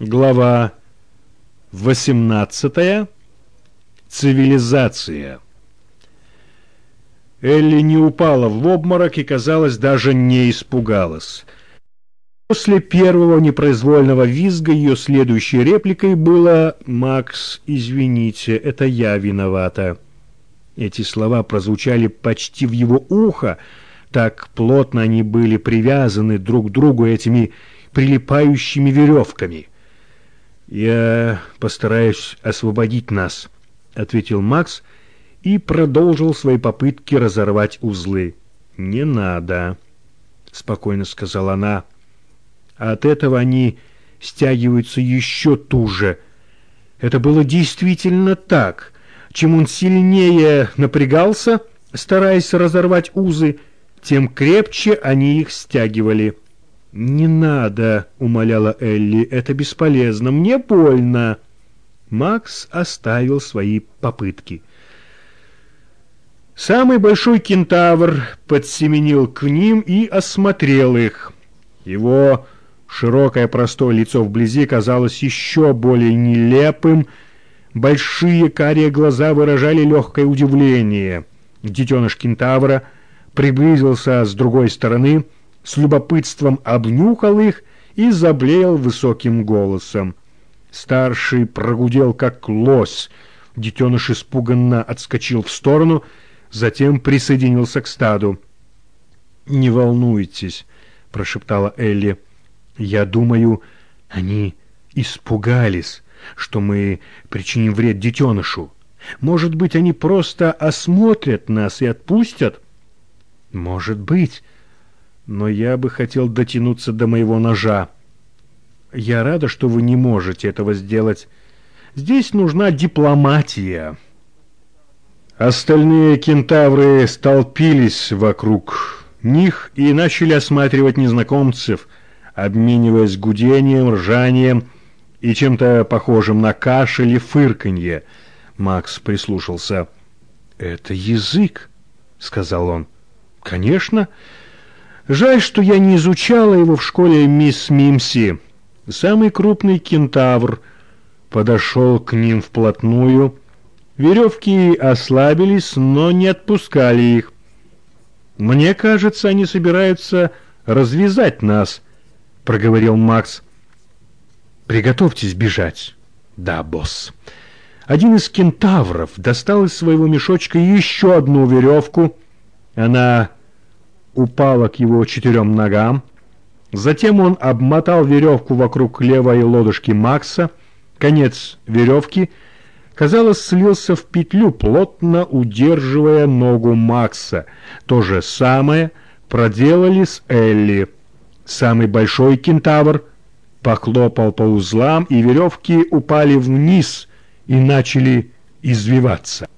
Глава 18. Цивилизация. Элли не упала в обморок и, казалось, даже не испугалась. После первого непроизвольного визга ее следующей репликой было «Макс, извините, это я виновата». Эти слова прозвучали почти в его ухо, так плотно они были привязаны друг к другу этими прилипающими веревками. «Я постараюсь освободить нас», — ответил Макс и продолжил свои попытки разорвать узлы. «Не надо», — спокойно сказала она. «От этого они стягиваются еще туже. Это было действительно так. Чем он сильнее напрягался, стараясь разорвать узы, тем крепче они их стягивали». «Не надо», — умоляла Элли, — «это бесполезно, мне больно». Макс оставил свои попытки. Самый большой кентавр подсеменил к ним и осмотрел их. Его широкое простое лицо вблизи казалось еще более нелепым, большие карие глаза выражали легкое удивление. Детеныш кентавра приблизился с другой стороны — с любопытством обнюхал их и заблеял высоким голосом. Старший прогудел, как лось. Детеныш испуганно отскочил в сторону, затем присоединился к стаду. «Не волнуйтесь», — прошептала Элли. «Я думаю, они испугались, что мы причиним вред детенышу. Может быть, они просто осмотрят нас и отпустят?» «Может быть», но я бы хотел дотянуться до моего ножа. Я рада, что вы не можете этого сделать. Здесь нужна дипломатия. Остальные кентавры столпились вокруг них и начали осматривать незнакомцев, обмениваясь гудением, ржанием и чем-то похожим на кашель и фырканье. Макс прислушался. «Это язык», — сказал он. «Конечно». Жаль, что я не изучала его в школе мисс Мимси. Самый крупный кентавр подошел к ним вплотную. Веревки ослабились, но не отпускали их. «Мне кажется, они собираются развязать нас», — проговорил Макс. «Приготовьтесь бежать». «Да, босс». Один из кентавров достал из своего мешочка еще одну веревку. Она упала к его четырем ногам. Затем он обмотал веревку вокруг левой лодыжки Макса. Конец веревки, казалось, слился в петлю, плотно удерживая ногу Макса. То же самое проделали с Элли. Самый большой кентавр похлопал по узлам, и веревки упали вниз и начали извиваться.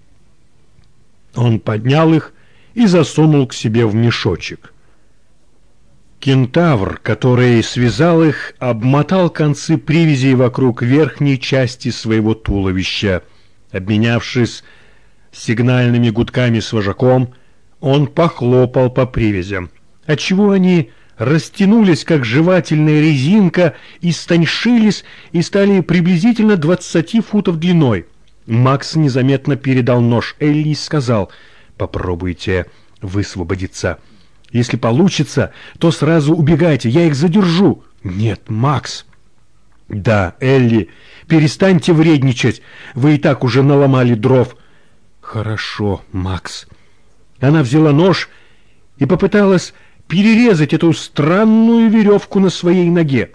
Он поднял их и засунул к себе в мешочек. Кентавр, который связал их, обмотал концы привязей вокруг верхней части своего туловища. Обменявшись сигнальными гудками с вожаком, он похлопал по привязям, отчего они растянулись, как жевательная резинка, истоньшились и стали приблизительно двадцати футов длиной. Макс незаметно передал нож Элли и сказал — Попробуйте высвободиться. Если получится, то сразу убегайте, я их задержу. Нет, Макс. Да, Элли, перестаньте вредничать. Вы и так уже наломали дров. Хорошо, Макс. Она взяла нож и попыталась перерезать эту странную веревку на своей ноге.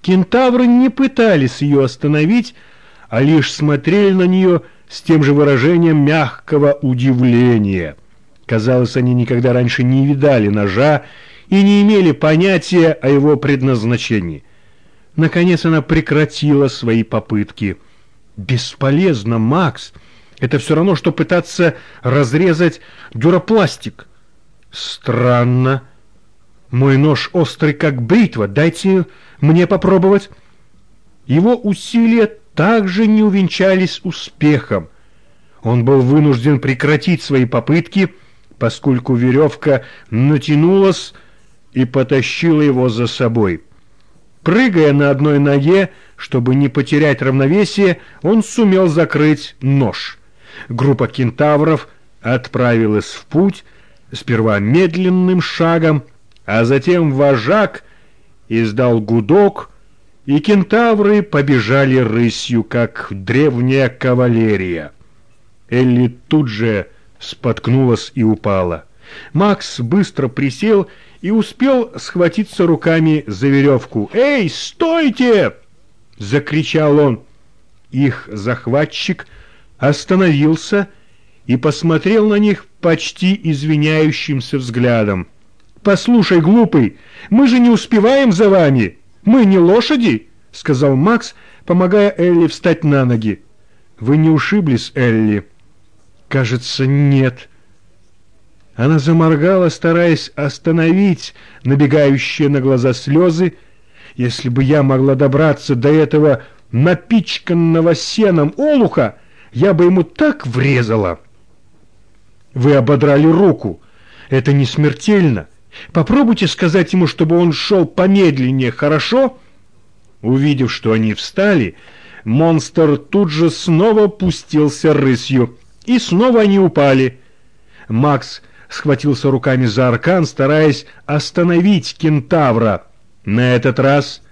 Кентавры не пытались ее остановить, а лишь смотрели на нее с тем же выражением мягкого удивления. Казалось, они никогда раньше не видали ножа и не имели понятия о его предназначении. Наконец она прекратила свои попытки. «Бесполезно, Макс. Это все равно, что пытаться разрезать дюропластик». «Странно. Мой нож острый, как бритва. Дайте мне попробовать». Его усилия также не увенчались успехом. Он был вынужден прекратить свои попытки, поскольку веревка натянулась и потащила его за собой. Прыгая на одной ноге, чтобы не потерять равновесие, он сумел закрыть нож. Группа кентавров отправилась в путь, сперва медленным шагом, а затем вожак издал гудок, и кентавры побежали рысью, как древняя кавалерия. Элли тут же споткнулась и упала. Макс быстро присел и успел схватиться руками за веревку. «Эй, стойте!» — закричал он. Их захватчик остановился и посмотрел на них почти извиняющимся взглядом. «Послушай, глупый, мы же не успеваем за вами! Мы не лошади!» — сказал Макс, помогая Элли встать на ноги. «Вы не ушиблись, Элли?» «Кажется, нет». Она заморгала, стараясь остановить набегающие на глаза слезы. «Если бы я могла добраться до этого напичканного сеном олуха, я бы ему так врезала!» «Вы ободрали руку. Это не смертельно. Попробуйте сказать ему, чтобы он шел помедленнее, хорошо?» Увидев, что они встали, монстр тут же снова пустился рысью, и снова они упали. Макс схватился руками за аркан, стараясь остановить кентавра. На этот раз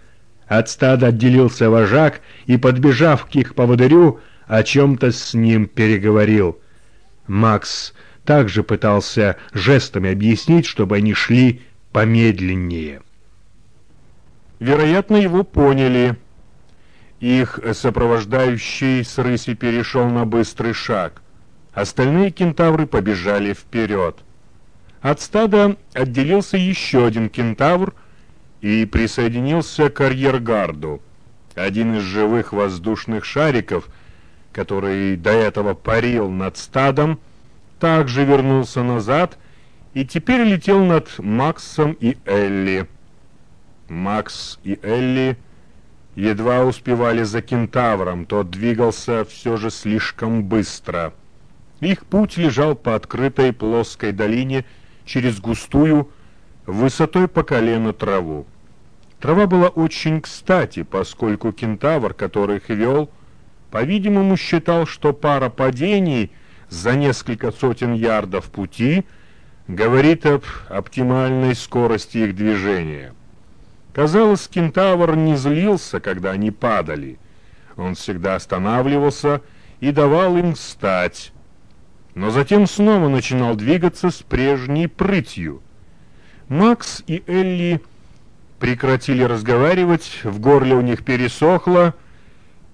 от стада отделился вожак и, подбежав к их поводырю, о чем-то с ним переговорил. Макс также пытался жестами объяснить, чтобы они шли помедленнее. Вероятно, его поняли. Их сопровождающий с рыси перешел на быстрый шаг. Остальные кентавры побежали вперед. От стада отделился еще один кентавр и присоединился к арьергарду. Один из живых воздушных шариков, который до этого парил над стадом, также вернулся назад и теперь летел над Максом и Элли. Макс и Элли едва успевали за кентавром, тот двигался все же слишком быстро. Их путь лежал по открытой плоской долине, через густую, высотой по колено траву. Трава была очень кстати, поскольку кентавр, который их вел, по-видимому, считал, что пара падений за несколько сотен ярдов пути говорит об оптимальной скорости их движения. Казалось, кентавр не злился, когда они падали. Он всегда останавливался и давал им встать, но затем снова начинал двигаться с прежней прытью. Макс и Элли прекратили разговаривать, в горле у них пересохло,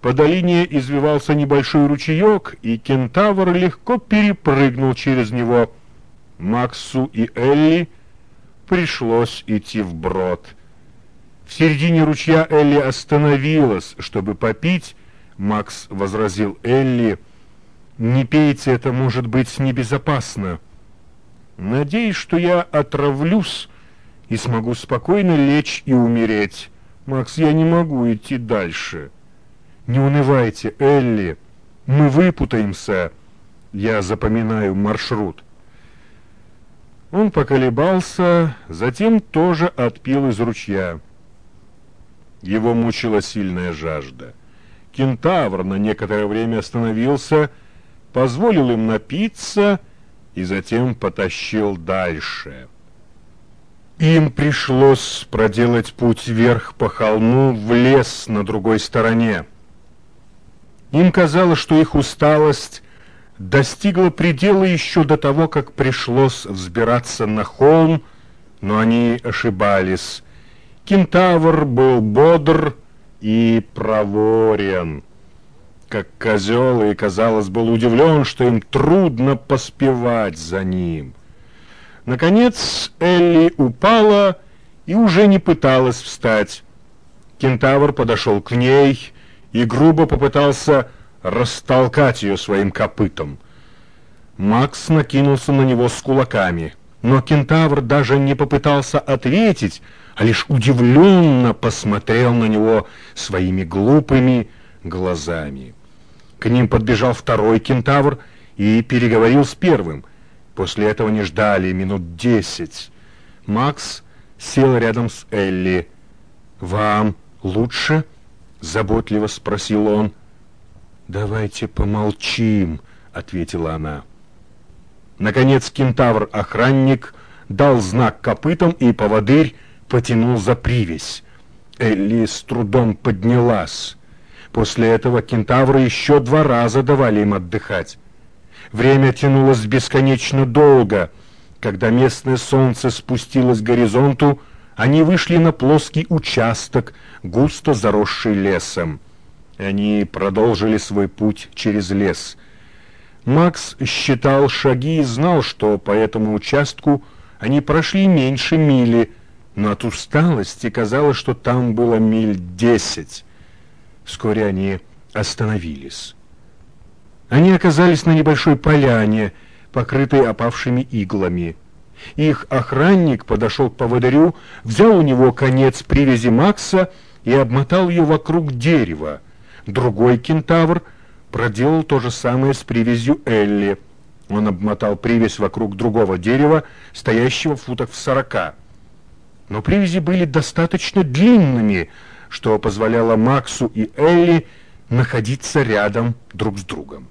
по долине извивался небольшой ручеек, и кентавр легко перепрыгнул через него. Максу и Элли пришлось идти вброд. В середине ручья Элли остановилась, чтобы попить. Макс возразил Элли — не пейте, это может быть небезопасно. Надеюсь, что я отравлюсь и смогу спокойно лечь и умереть. Макс, я не могу идти дальше. Не унывайте, Элли. Мы выпутаемся. Я запоминаю маршрут. Он поколебался, затем тоже отпил из ручья. Его мучила сильная жажда. Кентавр на некоторое время остановился позволил им напиться и затем потащил дальше. Им пришлось проделать путь вверх по холму в лес на другой стороне. Им казалось, что их усталость достигла предела еще до того, как пришлось взбираться на холм, но они ошибались. Кентавр был бодр и проворен как козел, и, казалось, был удивлен, что им трудно поспевать за ним. Наконец Элли упала и уже не пыталась встать. Кентавр подошел к ней и грубо попытался растолкать ее своим копытом. Макс накинулся на него с кулаками, но кентавр даже не попытался ответить, а лишь удивленно посмотрел на него своими глупыми глазами. К ним подбежал второй кентавр и переговорил с первым. После этого не ждали минут десять. Макс сел рядом с Элли. «Вам лучше?» — заботливо спросил он. «Давайте помолчим», — ответила она. Наконец кентавр-охранник дал знак копытам, и поводырь потянул за привязь. Элли с трудом поднялась. После этого кентавры еще два раза давали им отдыхать. Время тянулось бесконечно долго. Когда местное солнце спустилось к горизонту, они вышли на плоский участок, густо заросший лесом. Они продолжили свой путь через лес. Макс считал шаги и знал, что по этому участку они прошли меньше мили, но от усталости казалось, что там было миль десять. Вскоре они остановились. Они оказались на небольшой поляне, покрытой опавшими иглами. Их охранник подошел к поводырю, взял у него конец привязи Макса и обмотал ее вокруг дерева. Другой кентавр проделал то же самое с привязью Элли. Он обмотал привязь вокруг другого дерева, стоящего в футах в сорока. Но привязи были достаточно длинными, что позволяло Максу и Элли находиться рядом друг с другом.